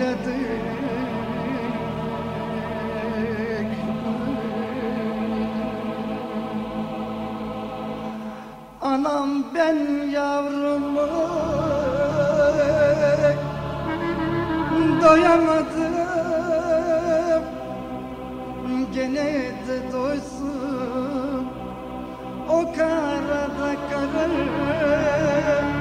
evladı Anam ben yavrumu Doyamadım. Gene de doysun. O karada karı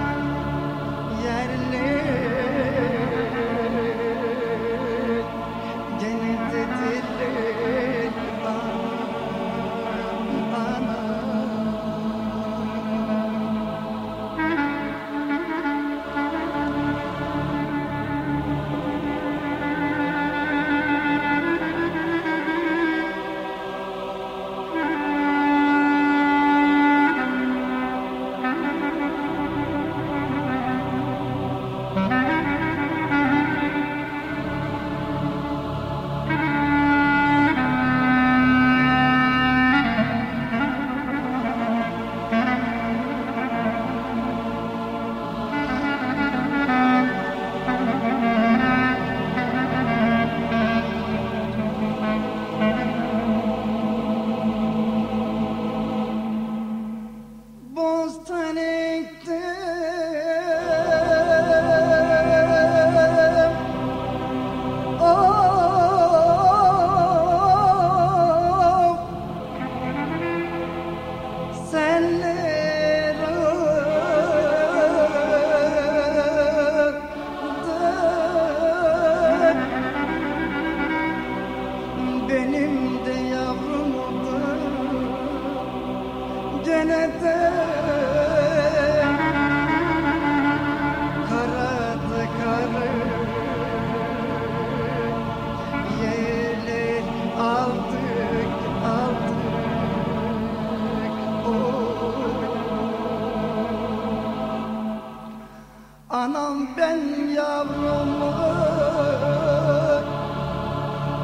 Anam ben yavrumu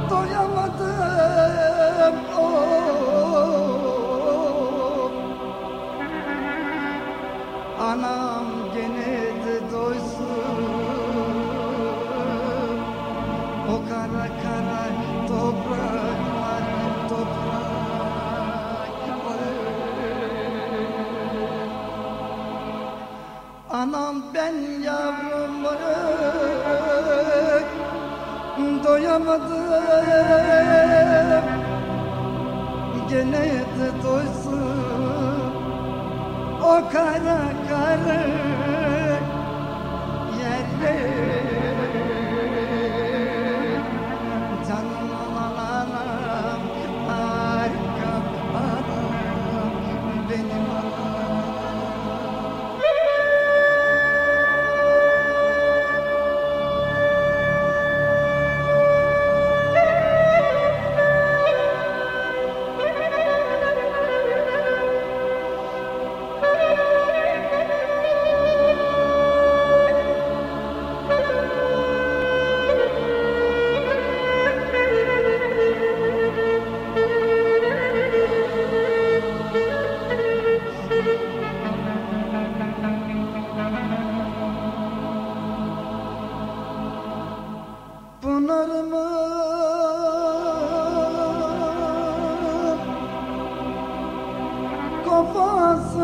doyamadım. Oh. Anam gene de doysun. O kara kara topraklar topraklar. Anam ben yavrumu doyamadım. Gene de doysun o kara kara yerler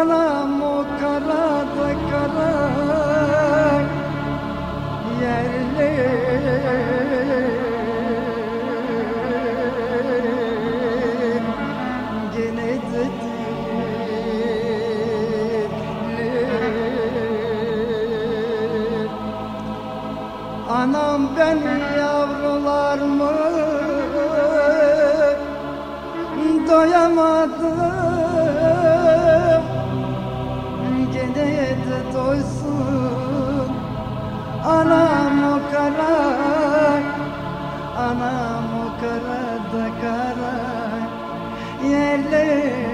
Anam o kara da kara. Yerler Aldım ben yavrularımı Doyamadım. Gene de doysun. Anam o kara Anam o kara da kara Yerler